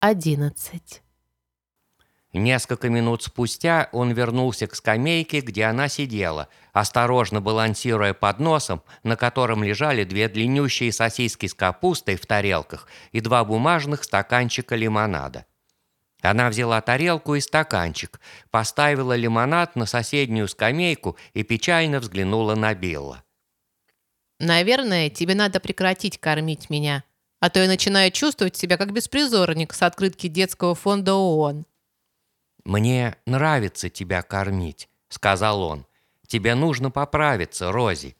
11. Несколько минут спустя он вернулся к скамейке, где она сидела, осторожно балансируя под носом, на котором лежали две длиннющие сосиски с капустой в тарелках и два бумажных стаканчика лимонада. Она взяла тарелку и стаканчик, поставила лимонад на соседнюю скамейку и печально взглянула на Билла. «Наверное, тебе надо прекратить кормить меня, а то я начинаю чувствовать себя как беспризорник с открытки детского фонда ООН». «Мне нравится тебя кормить», — сказал он. «Тебе нужно поправиться, Рози».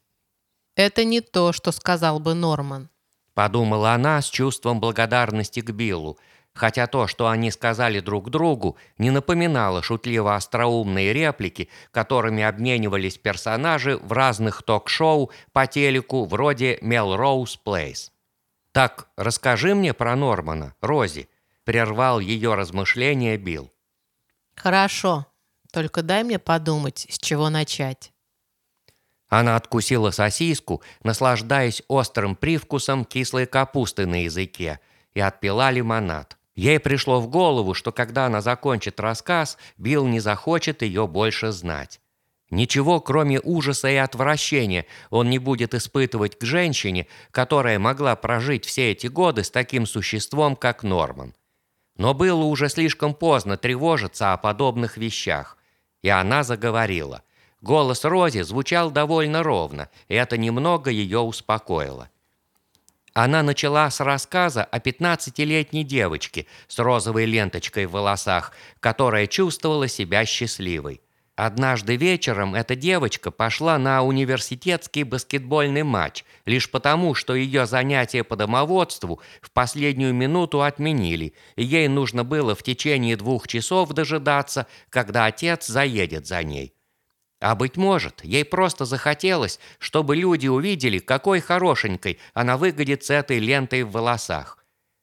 «Это не то, что сказал бы Норман», — подумала она с чувством благодарности к Биллу, хотя то, что они сказали друг другу, не напоминало шутливо-остроумные реплики, которыми обменивались персонажи в разных ток-шоу по телеку вроде «Мелроуз Плейс». «Так, расскажи мне про Нормана, Рози», — прервал ее размышления Билл. «Хорошо, только дай мне подумать, с чего начать». Она откусила сосиску, наслаждаясь острым привкусом кислой капусты на языке, и отпила лимонад. Ей пришло в голову, что когда она закончит рассказ, Билл не захочет ее больше знать. Ничего, кроме ужаса и отвращения, он не будет испытывать к женщине, которая могла прожить все эти годы с таким существом, как Норман. Но было уже слишком поздно тревожиться о подобных вещах. И она заговорила. Голос Рози звучал довольно ровно, и это немного ее успокоило. Она начала с рассказа о 15-летней девочке с розовой ленточкой в волосах, которая чувствовала себя счастливой. Однажды вечером эта девочка пошла на университетский баскетбольный матч лишь потому, что ее занятия по домоводству в последнюю минуту отменили, и ей нужно было в течение двух часов дожидаться, когда отец заедет за ней. А быть может, ей просто захотелось, чтобы люди увидели, какой хорошенькой она выглядит с этой лентой в волосах.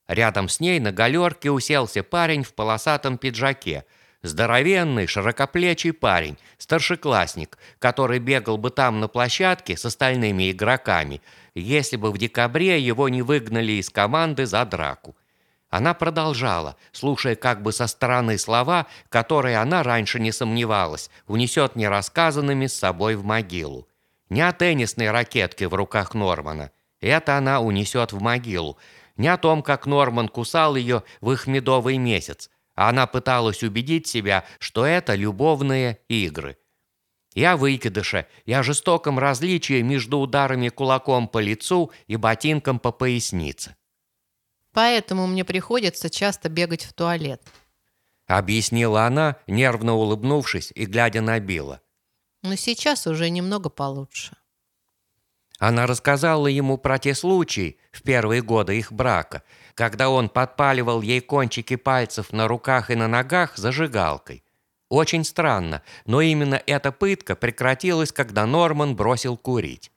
Рядом с ней на галерке уселся парень в полосатом пиджаке – Здоровенный, широкоплечий парень, старшеклассник, который бегал бы там на площадке с остальными игроками, если бы в декабре его не выгнали из команды за драку. Она продолжала, слушая как бы со стороны слова, которые она раньше не сомневалась, унесет нерассказанными с собой в могилу. Не о теннисной ракетке в руках Нормана. Это она унесет в могилу. Не о том, как Норман кусал ее в их медовый месяц, она пыталась убедить себя, что это любовные игры. И о выкидыше, и о жестоком различии между ударами кулаком по лицу и ботинком по пояснице. «Поэтому мне приходится часто бегать в туалет», — объяснила она, нервно улыбнувшись и глядя на Билла. «Но сейчас уже немного получше». Она рассказала ему про те случаи в первые годы их брака, когда он подпаливал ей кончики пальцев на руках и на ногах зажигалкой. Очень странно, но именно эта пытка прекратилась, когда Норман бросил курить.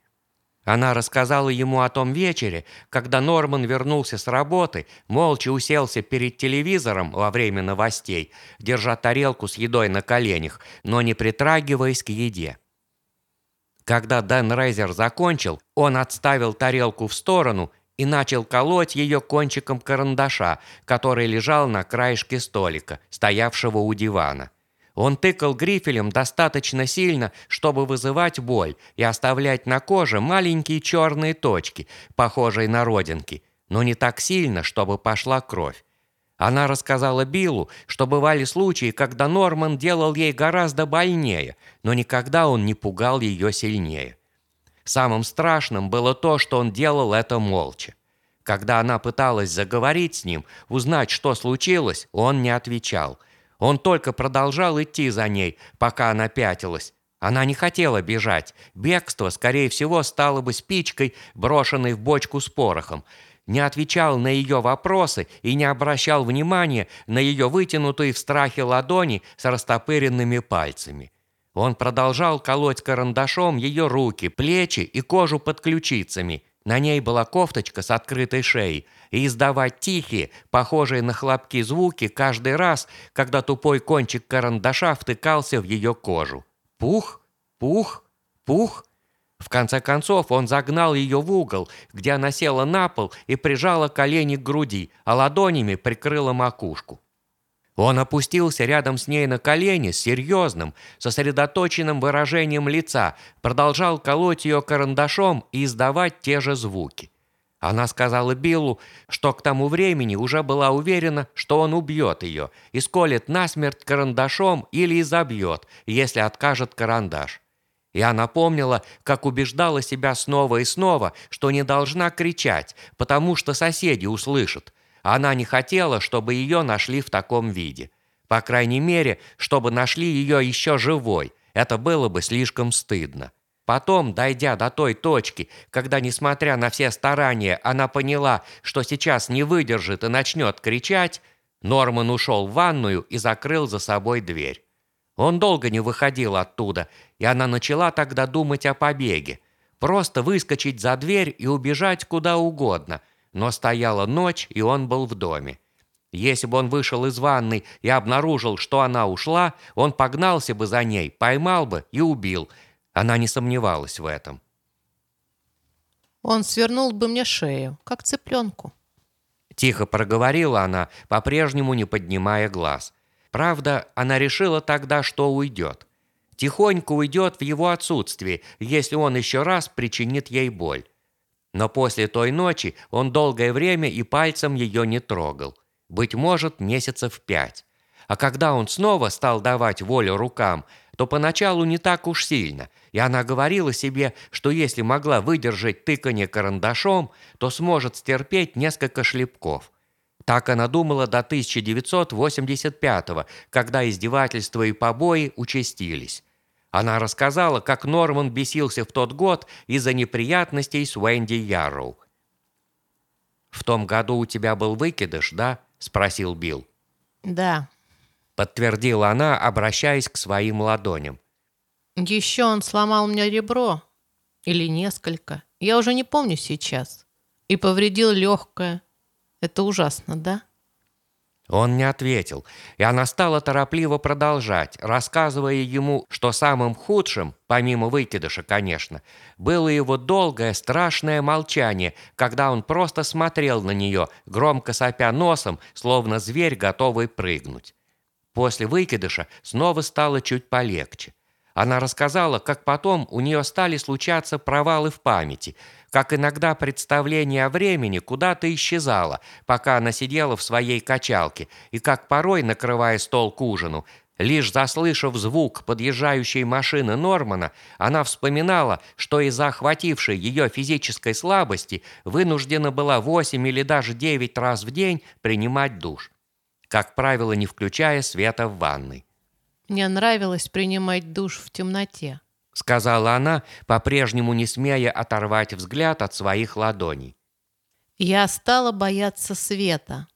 Она рассказала ему о том вечере, когда Норман вернулся с работы, молча уселся перед телевизором во время новостей, держа тарелку с едой на коленях, но не притрагиваясь к еде. Когда Дэн Рейзер закончил, он отставил тарелку в сторону и начал колоть ее кончиком карандаша, который лежал на краешке столика, стоявшего у дивана. Он тыкал грифелем достаточно сильно, чтобы вызывать боль и оставлять на коже маленькие черные точки, похожие на родинки, но не так сильно, чтобы пошла кровь. Она рассказала Биллу, что бывали случаи, когда Норман делал ей гораздо больнее, но никогда он не пугал ее сильнее. Самым страшным было то, что он делал это молча. Когда она пыталась заговорить с ним, узнать, что случилось, он не отвечал. Он только продолжал идти за ней, пока она пятилась. Она не хотела бежать. Бегство, скорее всего, стало бы спичкой, брошенной в бочку с порохом. Не отвечал на ее вопросы и не обращал внимания на ее вытянутые в страхе ладони с растопыренными пальцами. Он продолжал колоть карандашом ее руки, плечи и кожу под ключицами. На ней была кофточка с открытой шеей, и издавать тихие, похожие на хлопки звуки каждый раз, когда тупой кончик карандаша втыкался в ее кожу. Пух, пух, пух. В конце концов он загнал ее в угол, где она села на пол и прижала колени к груди, а ладонями прикрыла макушку. Он опустился рядом с ней на колени с серьезным, сосредоточенным выражением лица, продолжал колоть ее карандашом и издавать те же звуки. Она сказала Биллу, что к тому времени уже была уверена, что он убьет ее и сколет насмерть карандашом или изобьет, если откажет карандаш. И она помнила, как убеждала себя снова и снова, что не должна кричать, потому что соседи услышат. Она не хотела, чтобы ее нашли в таком виде. По крайней мере, чтобы нашли ее еще живой. Это было бы слишком стыдно. Потом, дойдя до той точки, когда, несмотря на все старания, она поняла, что сейчас не выдержит и начнет кричать, Норман ушел в ванную и закрыл за собой дверь. Он долго не выходил оттуда, и она начала тогда думать о побеге. Просто выскочить за дверь и убежать куда угодно, но стояла ночь, и он был в доме. Если бы он вышел из ванной и обнаружил, что она ушла, он погнался бы за ней, поймал бы и убил – она не сомневалась в этом. «Он свернул бы мне шею, как цыпленку». Тихо проговорила она, по-прежнему не поднимая глаз. Правда, она решила тогда, что уйдет. Тихонько уйдет в его отсутствии, если он еще раз причинит ей боль. Но после той ночи он долгое время и пальцем ее не трогал. Быть может, месяцев пять. А когда он снова стал давать волю рукам, то поначалу не так уж сильно, и она говорила себе, что если могла выдержать тыканье карандашом, то сможет стерпеть несколько шлепков. Так она думала до 1985 когда издевательства и побои участились. Она рассказала, как Норман бесился в тот год из-за неприятностей с Уэнди Ярроу. «В том году у тебя был выкидыш, да?» – спросил Билл. «Да», подтвердила она, обращаясь к своим ладоням. Еще он сломал мне ребро. Или несколько. Я уже не помню сейчас. И повредил легкое. Это ужасно, да? Он не ответил, и она стала торопливо продолжать, рассказывая ему, что самым худшим, помимо выкидыша, конечно, было его долгое страшное молчание, когда он просто смотрел на нее, громко сопя носом, словно зверь, готовый прыгнуть. После выкидыша снова стало чуть полегче. Она рассказала, как потом у нее стали случаться провалы в памяти, как иногда представление о времени куда-то исчезало, пока она сидела в своей качалке, и как порой, накрывая стол к ужину, лишь заслышав звук подъезжающей машины Нормана, она вспоминала, что из-за охватившей ее физической слабости вынуждена была 8 или даже 9 раз в день принимать душ как правило, не включая света в ванной. «Мне нравилось принимать душ в темноте», — сказала она, по-прежнему не смея оторвать взгляд от своих ладоней. «Я стала бояться света».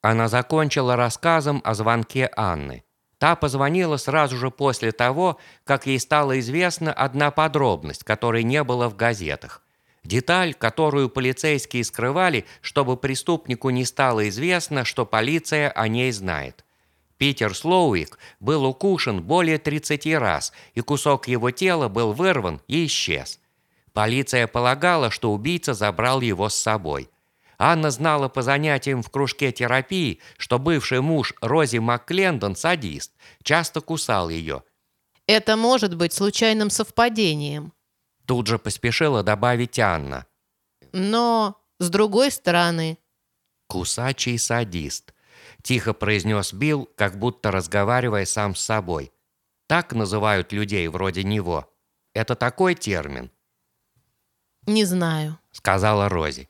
Она закончила рассказом о звонке Анны. Та позвонила сразу же после того, как ей стала известна одна подробность, которой не было в газетах. Деталь, которую полицейские скрывали, чтобы преступнику не стало известно, что полиция о ней знает. Питер Слоуик был укушен более 30 раз, и кусок его тела был вырван и исчез. Полиция полагала, что убийца забрал его с собой. Анна знала по занятиям в кружке терапии, что бывший муж Рози МакКлендон, садист, часто кусал ее. «Это может быть случайным совпадением», Тут же поспешила добавить Анна. Но, с другой стороны... «Кусачий садист», – тихо произнес Билл, как будто разговаривая сам с собой. «Так называют людей вроде него. Это такой термин?» «Не знаю», – сказала Рози.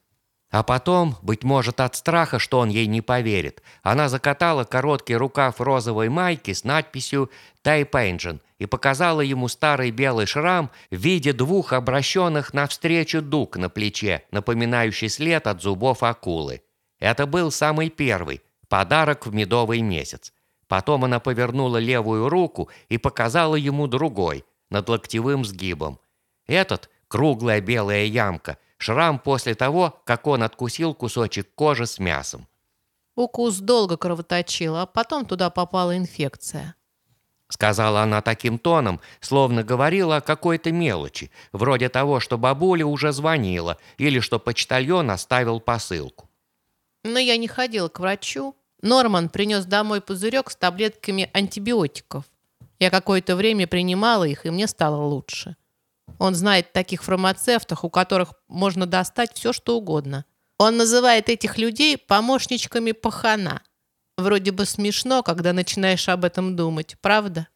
А потом, быть может от страха, что он ей не поверит, она закатала короткий рукав розовой майки с надписью «Type Engine» и показала ему старый белый шрам в виде двух обращенных навстречу дуг на плече, напоминающий след от зубов акулы. Это был самый первый, подарок в медовый месяц. Потом она повернула левую руку и показала ему другой, над локтевым сгибом. Этот, круглая белая ямка – Шрам после того, как он откусил кусочек кожи с мясом. Укус долго кровоточил, а потом туда попала инфекция. сказала она таким тоном, словно говорила о какой-то мелочи, вроде того, что бабуля уже звонила или что почтальон оставил посылку. Но я не ходила к врачу. Норман принес домой пузырек с таблетками антибиотиков. Я какое-то время принимала их, и мне стало лучше. Он знает таких фармацевтов, у которых можно достать все, что угодно. Он называет этих людей помощничками пахана. Вроде бы смешно, когда начинаешь об этом думать, правда?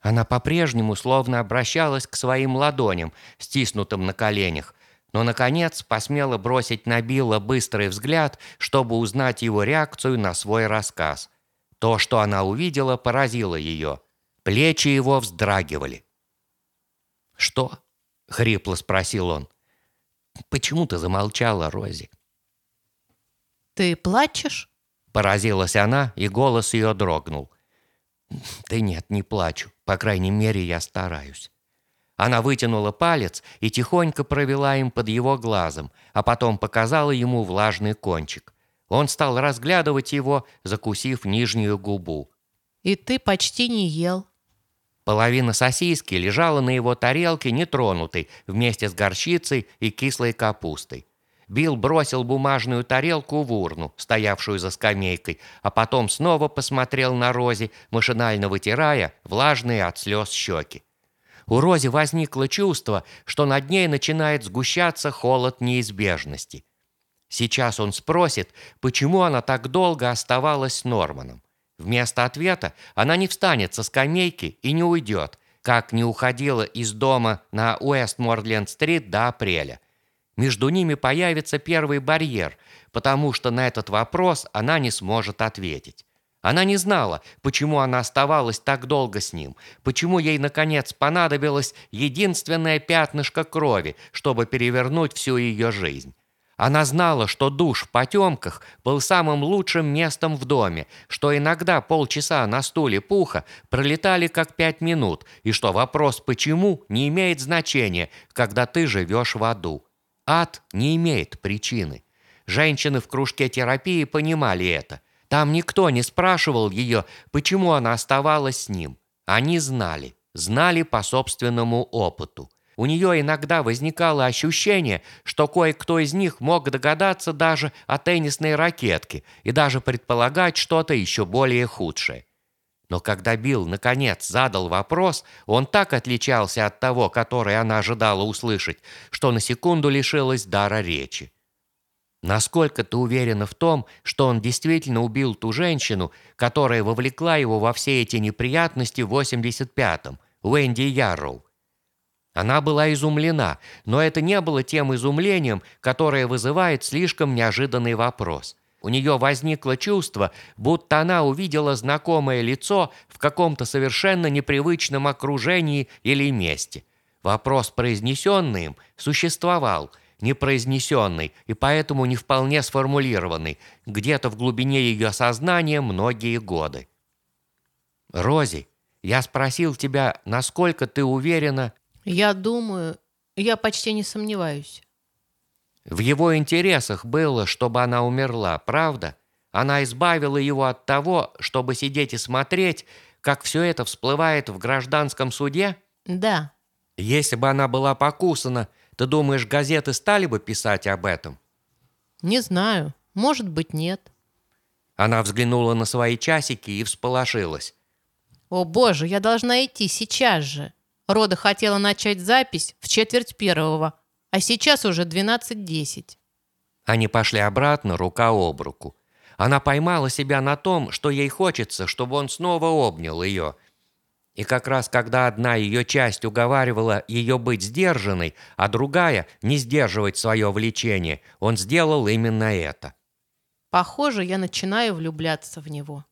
Она по-прежнему словно обращалась к своим ладоням, стиснутым на коленях, но, наконец, посмела бросить на Билла быстрый взгляд, чтобы узнать его реакцию на свой рассказ. То, что она увидела, поразило ее. Плечи его вздрагивали. «Что?» — хрипло спросил он. «Почему ты замолчала, Рози?» «Ты плачешь?» Поразилась она, и голос ее дрогнул. «Да нет, не плачу. По крайней мере, я стараюсь». Она вытянула палец и тихонько провела им под его глазом, а потом показала ему влажный кончик. Он стал разглядывать его, закусив нижнюю губу. «И ты почти не ел». Половина сосиски лежала на его тарелке нетронутой вместе с горчицей и кислой капустой. Билл бросил бумажную тарелку в урну, стоявшую за скамейкой, а потом снова посмотрел на Рози, машинально вытирая влажные от слез щеки. У Рози возникло чувство, что над ней начинает сгущаться холод неизбежности. Сейчас он спросит, почему она так долго оставалась с Норманом. Вместо ответа она не встанет со скамейки и не уйдет, как не уходила из дома на Уэстморленд-стрит до апреля. Между ними появится первый барьер, потому что на этот вопрос она не сможет ответить. Она не знала, почему она оставалась так долго с ним, почему ей, наконец, понадобилось единственное пятнышко крови, чтобы перевернуть всю ее жизнь. Она знала, что душ в потемках был самым лучшим местом в доме, что иногда полчаса на стуле пуха пролетали как пять минут, и что вопрос «почему» не имеет значения, когда ты живешь в аду. Ад не имеет причины. Женщины в кружке терапии понимали это. Там никто не спрашивал ее, почему она оставалась с ним. Они знали, знали по собственному опыту. У нее иногда возникало ощущение, что кое-кто из них мог догадаться даже о теннисной ракетке и даже предполагать что-то еще более худшее. Но когда Билл наконец задал вопрос, он так отличался от того, который она ожидала услышать, что на секунду лишилась дара речи. Насколько ты уверена в том, что он действительно убил ту женщину, которая вовлекла его во все эти неприятности в 85-м, Уэнди Ярроу? Она была изумлена, но это не было тем изумлением, которое вызывает слишком неожиданный вопрос. У нее возникло чувство, будто она увидела знакомое лицо в каком-то совершенно непривычном окружении или месте. Вопрос, произнесенный им, существовал – непроизнесенный и поэтому не вполне сформулированный, где-то в глубине ее сознания многие годы. «Рози, я спросил тебя, насколько ты уверена...» «Я думаю, я почти не сомневаюсь». В его интересах было, чтобы она умерла, правда? Она избавила его от того, чтобы сидеть и смотреть, как все это всплывает в гражданском суде? Да. Если бы она была покусана, ты думаешь, газеты стали бы писать об этом? Не знаю. Может быть, нет. Она взглянула на свои часики и всполошилась. О боже, я должна идти сейчас же. Рода хотела начать запись в четверть первого, а сейчас уже 12.10. Они пошли обратно, рука об руку. Она поймала себя на том, что ей хочется, чтобы он снова обнял ее – и как раз когда одна ее часть уговаривала ее быть сдержанной, а другая – не сдерживать свое влечение, он сделал именно это. Похоже, я начинаю влюбляться в него.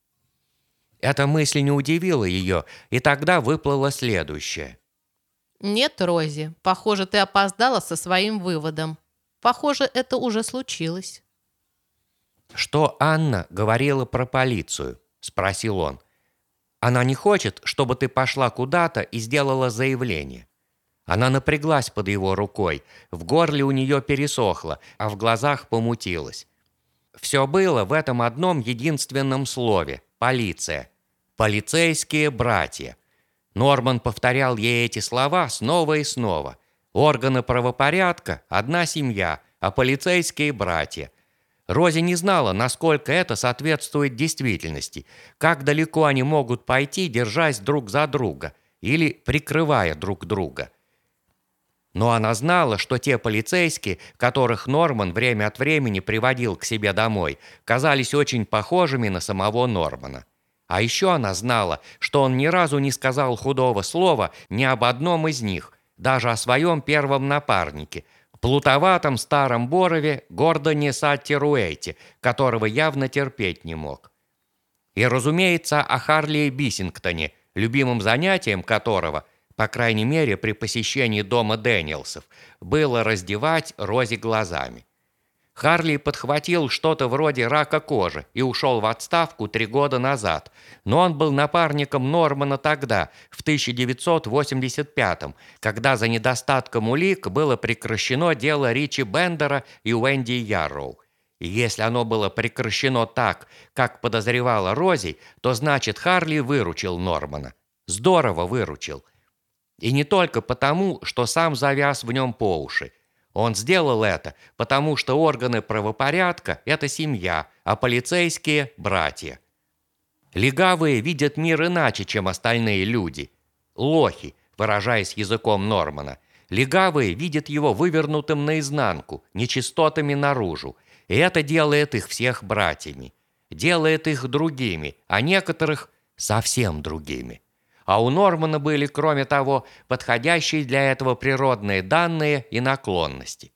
Эта мысль не удивила ее, и тогда выплыло следующее. Нет, Рози, похоже, ты опоздала со своим выводом. Похоже, это уже случилось. «Что Анна говорила про полицию?» – спросил он. Она не хочет, чтобы ты пошла куда-то и сделала заявление. Она напряглась под его рукой, в горле у нее пересохло, а в глазах помутилось. Все было в этом одном единственном слове – полиция. «Полицейские братья». Норман повторял ей эти слова снова и снова. Органы правопорядка – одна семья, а полицейские братья. Рози не знала, насколько это соответствует действительности, как далеко они могут пойти, держась друг за друга или прикрывая друг друга. Но она знала, что те полицейские, которых Норман время от времени приводил к себе домой, казались очень похожими на самого Нормана. А еще она знала, что он ни разу не сказал худого слова ни об одном из них, даже о своем первом напарнике, плутоватом старом Борове Гордоне Саттеруэйте, которого явно терпеть не мог. И, разумеется, о Харли Биссингтоне, любимым занятием которого, по крайней мере при посещении дома Дэниелсов, было раздевать Рози глазами. Харли подхватил что-то вроде рака кожи и ушел в отставку три года назад, но он был напарником Нормана тогда, в 1985 когда за недостатком улик было прекращено дело Ричи Бендера и Уэнди Ярроу. И если оно было прекращено так, как подозревала Рози, то значит Харли выручил Нормана. Здорово выручил. И не только потому, что сам завяз в нем по уши – он сделал это, потому что органы правопорядка – это семья, а полицейские – братья. Легавые видят мир иначе, чем остальные люди. Лохи, выражаясь языком Нормана. Легавые видят его вывернутым наизнанку, нечистотами наружу. И это делает их всех братьями. Делает их другими, а некоторых – совсем другими а у Нормана были, кроме того, подходящие для этого природные данные и наклонности.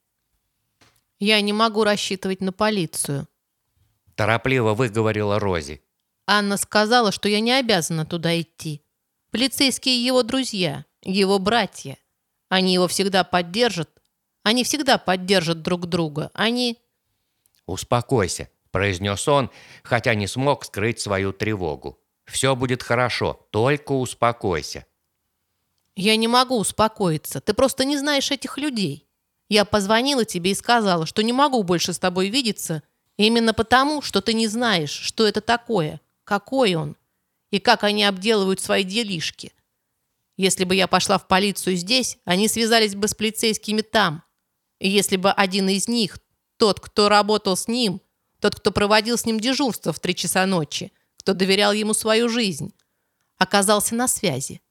«Я не могу рассчитывать на полицию», – торопливо выговорила Рози. «Анна сказала, что я не обязана туда идти. Полицейские его друзья, его братья. Они его всегда поддержат. Они всегда поддержат друг друга. Они...» «Успокойся», – произнес он, хотя не смог скрыть свою тревогу. Все будет хорошо, только успокойся». «Я не могу успокоиться. Ты просто не знаешь этих людей. Я позвонила тебе и сказала, что не могу больше с тобой видеться, именно потому, что ты не знаешь, что это такое, какой он, и как они обделывают свои делишки. Если бы я пошла в полицию здесь, они связались бы с полицейскими там. И если бы один из них, тот, кто работал с ним, тот, кто проводил с ним дежурство в три часа ночи, кто доверял ему свою жизнь, оказался на связи.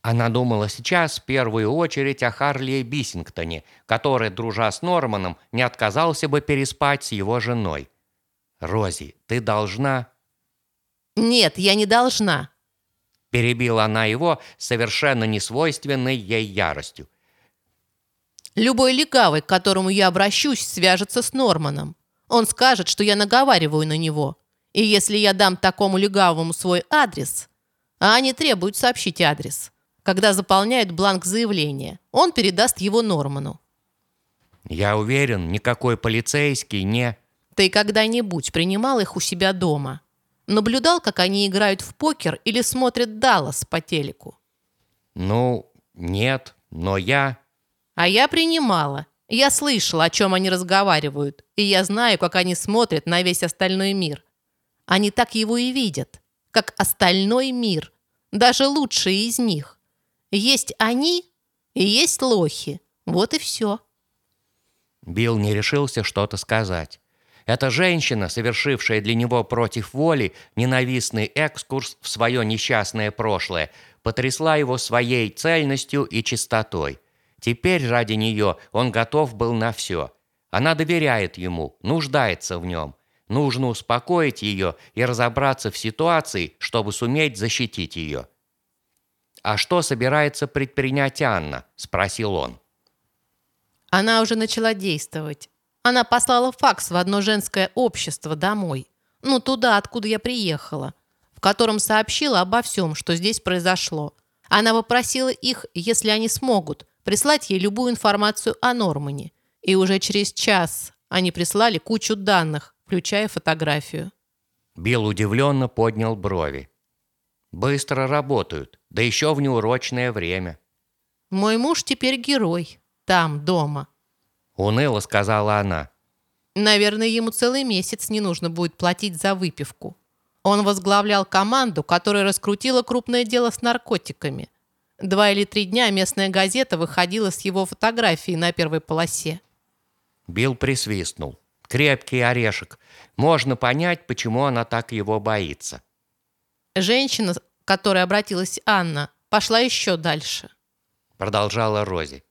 Она думала сейчас в первую очередь о Харли Биссингтоне, который, дружа с Норманом, не отказался бы переспать с его женой. «Рози, ты должна...» «Нет, я не должна», – перебила она его совершенно несвойственной ей яростью. «Любой легавый, к которому я обращусь, свяжется с Норманом. Он скажет, что я наговариваю на него. И если я дам такому легавому свой адрес, а они требуют сообщить адрес, когда заполняют бланк заявления, он передаст его Норману. Я уверен, никакой полицейский не... Ты когда-нибудь принимал их у себя дома? Наблюдал, как они играют в покер или смотрят Даллас по телеку? Ну, нет, но я... А я принимала. Я слышала, о чем они разговаривают, и я знаю, как они смотрят на весь остальной мир. Они так его и видят, как остальной мир, даже лучшие из них. Есть они и есть лохи. Вот и все. Билл не решился что-то сказать. Эта женщина, совершившая для него против воли ненавистный экскурс в свое несчастное прошлое, потрясла его своей цельностью и чистотой. Теперь ради нее он готов был на все. Она доверяет ему, нуждается в нем. Нужно успокоить ее и разобраться в ситуации, чтобы суметь защитить ее. «А что собирается предпринять Анна?» – спросил он. Она уже начала действовать. Она послала факс в одно женское общество домой. Ну, туда, откуда я приехала. В котором сообщила обо всем, что здесь произошло. Она попросила их, если они смогут, прислать ей любую информацию о Нормане. И уже через час они прислали кучу данных, включая фотографию. Билл удивленно поднял брови. «Быстро работают, да еще в неурочное время». «Мой муж теперь герой. Там, дома». Уныло сказала она. «Наверное, ему целый месяц не нужно будет платить за выпивку. Он возглавлял команду, которая раскрутила крупное дело с наркотиками. Два или три дня местная газета выходила с его фотографией на первой полосе. Билл присвистнул. Крепкий орешек. Можно понять, почему она так его боится. Женщина, к которой обратилась Анна, пошла еще дальше. Продолжала Рози.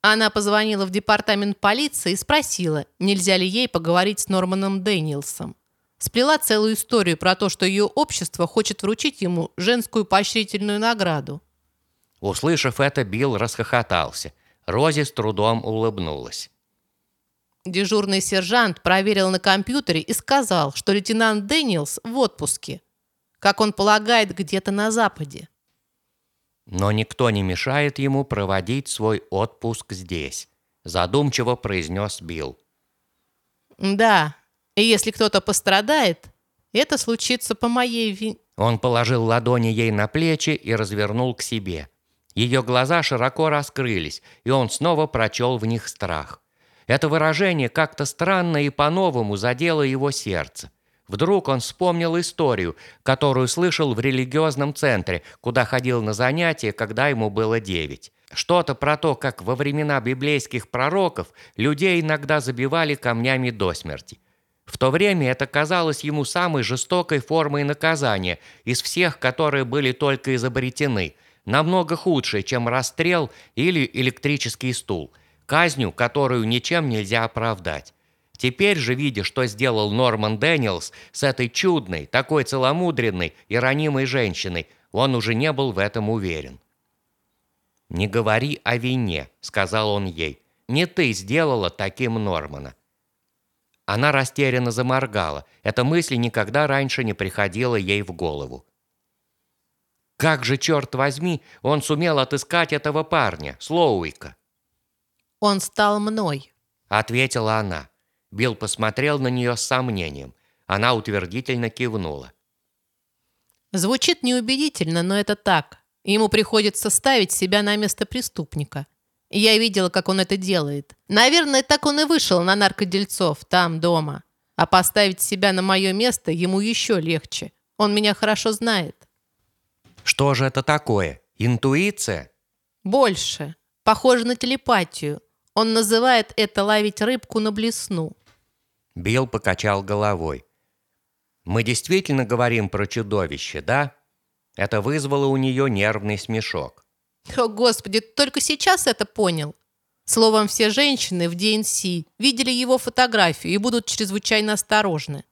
Она позвонила в департамент полиции и спросила, нельзя ли ей поговорить с Норманом Дэниелсом. Сплела целую историю про то, что ее общество хочет вручить ему женскую поощрительную награду. Услышав это, Билл расхохотался. Рози с трудом улыбнулась. Дежурный сержант проверил на компьютере и сказал, что лейтенант Дэниелс в отпуске. Как он полагает, где-то на Западе. Но никто не мешает ему проводить свой отпуск здесь, задумчиво произнес Билл. Да, и если кто-то пострадает, это случится по моей вине. Он положил ладони ей на плечи и развернул к себе. Ее глаза широко раскрылись, и он снова прочел в них страх. Это выражение как-то странно и по-новому задело его сердце. Вдруг он вспомнил историю, которую слышал в религиозном центре, куда ходил на занятия, когда ему было девять. Что-то про то, как во времена библейских пророков людей иногда забивали камнями до смерти. В то время это казалось ему самой жестокой формой наказания из всех, которые были только изобретены, намного худшей, чем расстрел или электрический стул, казнью, которую ничем нельзя оправдать. Теперь же, видя, что сделал Норман Дэниелс с этой чудной, такой целомудренной и ранимой женщиной, он уже не был в этом уверен. «Не говори о вине», — сказал он ей. «Не ты сделала таким Нормана». Она растерянно заморгала. Эта мысль никогда раньше не приходила ей в голову. Как же, черт возьми, он сумел отыскать этого парня, Слоуика? «Он стал мной», — ответила она. Билл посмотрел на нее с сомнением. Она утвердительно кивнула. Звучит неубедительно, но это так. Ему приходится ставить себя на место преступника. Я видела, как он это делает. Наверное, так он и вышел на наркодельцов, там, дома. А поставить себя на мое место ему еще легче. Он меня хорошо знает. Что же это такое? Интуиция? Больше. Похоже на телепатию. Он называет это ловить рыбку на блесну. Билл покачал головой. «Мы действительно говорим про чудовище, да?» Это вызвало у нее нервный смешок. О, Господи, только сейчас это понял. Словом, все женщины в ДНС видели его фотографию и будут чрезвычайно осторожны.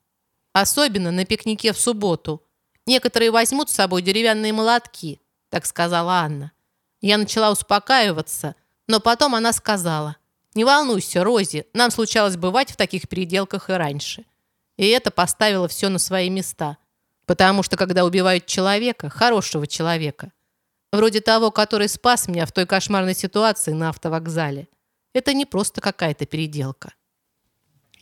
Особенно на пикнике в субботу. Некоторые возьмут с собой деревянные молотки, так сказала Анна. Я начала успокаиваться, но потом она сказала, «Не волнуйся, Рози, нам случалось бывать в таких переделках и раньше». И это поставило все на свои места. Потому что когда убивают человека, хорошего человека, вроде того, который спас меня в той кошмарной ситуации на автовокзале, это не просто какая-то переделка.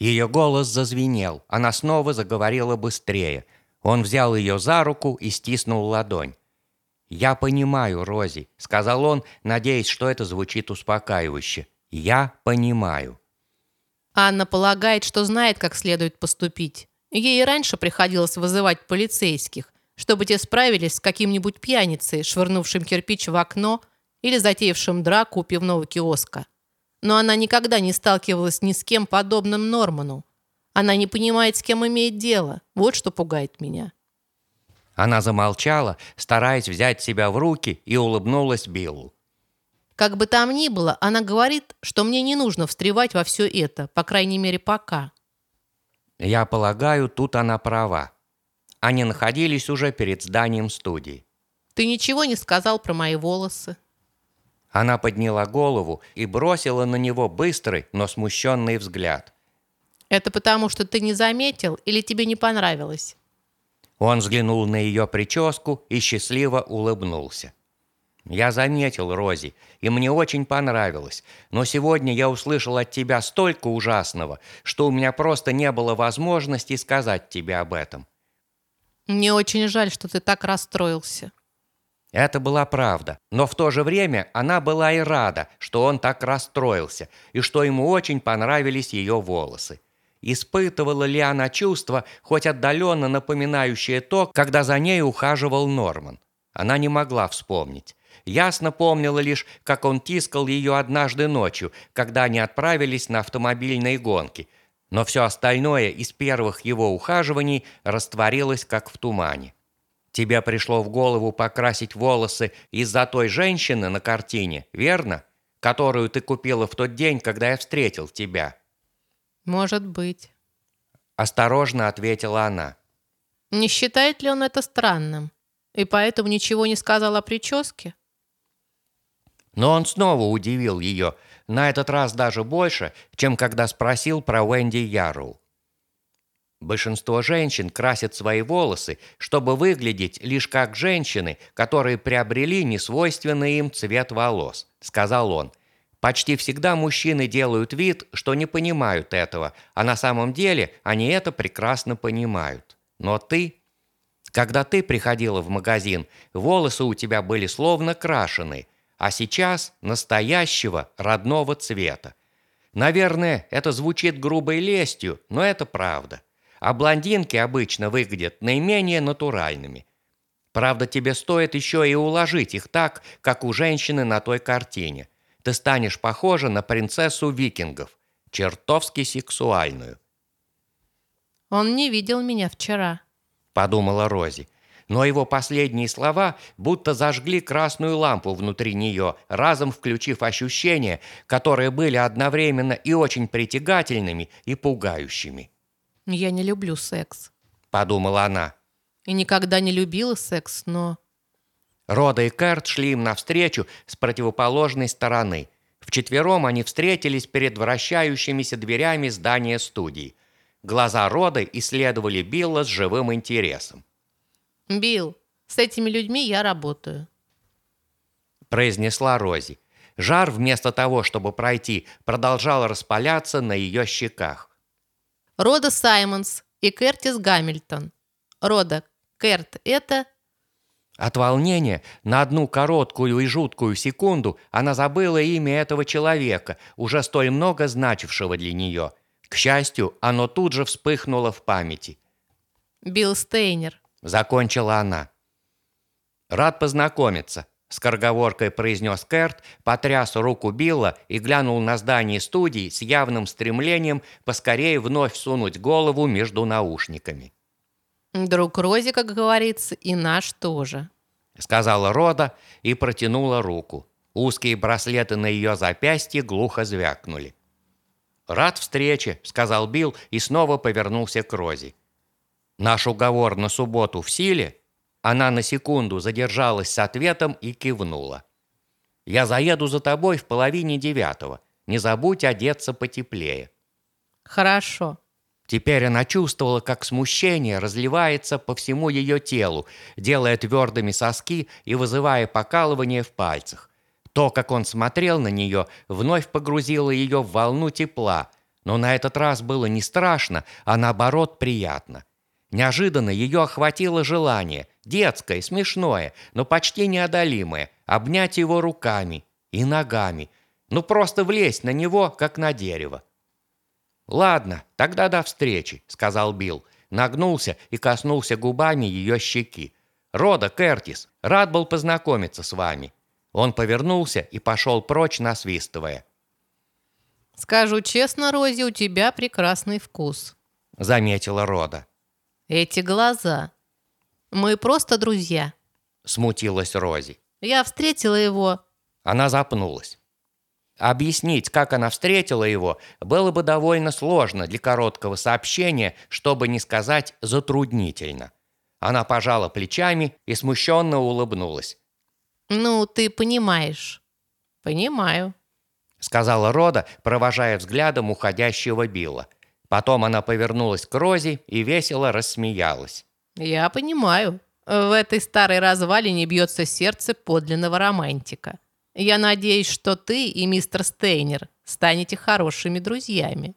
Ее голос зазвенел. Она снова заговорила быстрее. Он взял ее за руку и стиснул ладонь. «Я понимаю, Рози», — сказал он, надеясь, что это звучит успокаивающе. «Я понимаю». Анна полагает, что знает, как следует поступить. Ей и раньше приходилось вызывать полицейских, чтобы те справились с каким-нибудь пьяницей, швырнувшим кирпич в окно или затеявшим драку у пивного киоска. Но она никогда не сталкивалась ни с кем подобным Норману. Она не понимает, с кем имеет дело. Вот что пугает меня. Она замолчала, стараясь взять себя в руки, и улыбнулась Биллу. Как бы там ни было, она говорит, что мне не нужно встревать во все это, по крайней мере, пока. Я полагаю, тут она права. Они находились уже перед зданием студии. Ты ничего не сказал про мои волосы. Она подняла голову и бросила на него быстрый, но смущенный взгляд. Это потому, что ты не заметил или тебе не понравилось? Он взглянул на ее прическу и счастливо улыбнулся. «Я заметил, Рози, и мне очень понравилось, но сегодня я услышал от тебя столько ужасного, что у меня просто не было возможности сказать тебе об этом». «Мне очень жаль, что ты так расстроился». Это была правда, но в то же время она была и рада, что он так расстроился, и что ему очень понравились ее волосы. Испытывала ли она чувство, хоть отдаленно напоминающее то, когда за ней ухаживал Норман? Она не могла вспомнить. Ясно помнила лишь, как он тискал ее однажды ночью, когда они отправились на автомобильные гонки. Но все остальное из первых его ухаживаний растворилось, как в тумане. Тебе пришло в голову покрасить волосы из-за той женщины на картине, верно? Которую ты купила в тот день, когда я встретил тебя. Может быть. Осторожно ответила она. Не считает ли он это странным? И поэтому ничего не сказал о прическе? Но он снова удивил ее, на этот раз даже больше, чем когда спросил про Уэнди Яру. Большинство женщин красят свои волосы, чтобы выглядеть лишь как женщины, которые приобрели несвойственный им цвет волос, сказал он. Почти всегда мужчины делают вид, что не понимают этого, а на самом деле они это прекрасно понимают. Но ты... Когда ты приходила в магазин, волосы у тебя были словно крашены, а сейчас настоящего родного цвета. Наверное, это звучит грубой лестью, но это правда а блондинки обычно выглядят наименее натуральными. Правда, тебе стоит еще и уложить их так, как у женщины на той картине. Ты станешь похожа на принцессу викингов, чертовски сексуальную. «Он не видел меня вчера», — подумала Рози. Но его последние слова будто зажгли красную лампу внутри нее, разом включив ощущения, которые были одновременно и очень притягательными, и пугающими. «Я не люблю секс», — подумала она. «И никогда не любила секс, но...» Рода и Кэрт шли им навстречу с противоположной стороны. Вчетвером они встретились перед вращающимися дверями здания студии. Глаза Роды исследовали Билла с живым интересом. «Билл, с этими людьми я работаю», — произнесла Рози. Жар, вместо того, чтобы пройти, продолжал распаляться на ее щеках. Рода Саймонс и Кертис Гамильтон. Рода Керт – это... От волнения на одну короткую и жуткую секунду она забыла имя этого человека, уже столь много значившего для нее. К счастью, оно тут же вспыхнуло в памяти. «Билл Стейнер», — закончила она. «Рад познакомиться», Скороговоркой произнес Керт, потряс руку Билла и глянул на здание студии с явным стремлением поскорее вновь сунуть голову между наушниками. «Друг Рози, как говорится, и наш тоже», — сказала Рода и протянула руку. Узкие браслеты на ее запястье глухо звякнули. «Рад встрече», — сказал Билл и снова повернулся к Рози. «Наш уговор на субботу в силе?» Она на секунду задержалась с ответом и кивнула. «Я заеду за тобой в половине девятого. Не забудь одеться потеплее». «Хорошо». Теперь она чувствовала, как смущение разливается по всему ее телу, делая твердыми соски и вызывая покалывание в пальцах. То, как он смотрел на нее, вновь погрузило ее в волну тепла, но на этот раз было не страшно, а наоборот приятно. Неожиданно ее охватило желание, детское, смешное, но почти неодолимое, обнять его руками и ногами, ну просто влезть на него, как на дерево. «Ладно, тогда до встречи», — сказал Билл, нагнулся и коснулся губами ее щеки. «Рода Кертис, рад был познакомиться с вами». Он повернулся и пошел прочь, насвистывая. «Скажу честно, Рози, у тебя прекрасный вкус», — заметила Рода. Эти глаза. Мы просто друзья. Смутилась Рози. Я встретила его. Она запнулась. Объяснить, как она встретила его, было бы довольно сложно для короткого сообщения, чтобы не сказать затруднительно. Она пожала плечами и смущенно улыбнулась. «Ну, ты понимаешь». «Понимаю», — сказала Рода, провожая взглядом уходящего Билла. Потом она повернулась к Розе и весело рассмеялась. «Я понимаю. В этой старой развалине бьется сердце подлинного романтика. Я надеюсь, что ты и мистер Стейнер станете хорошими друзьями.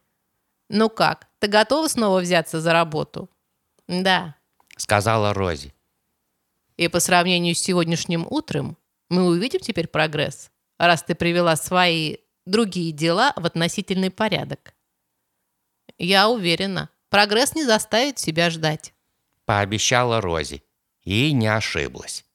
Ну как, ты готова снова взяться за работу?» «Да», — сказала Рози. «И по сравнению с сегодняшним утром мы увидим теперь прогресс, раз ты привела свои другие дела в относительный порядок». Я уверена, прогресс не заставит себя ждать. Пообещала Рози. И не ошиблась.